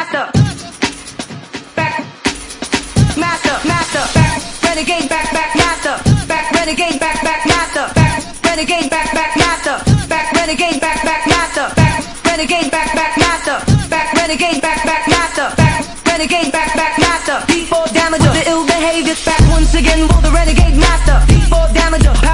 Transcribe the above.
master, back, master, master, back, renegade, back, back, master, back, renegade, back, back, master, back, renegade, back, back, master, back, renegade, back, back, master, back, renegade, back, back, master, back, renegade, back, back, master, back, renegade, back, back, master, default damager, the ill behavior, back once again, will the renegade master, default damager.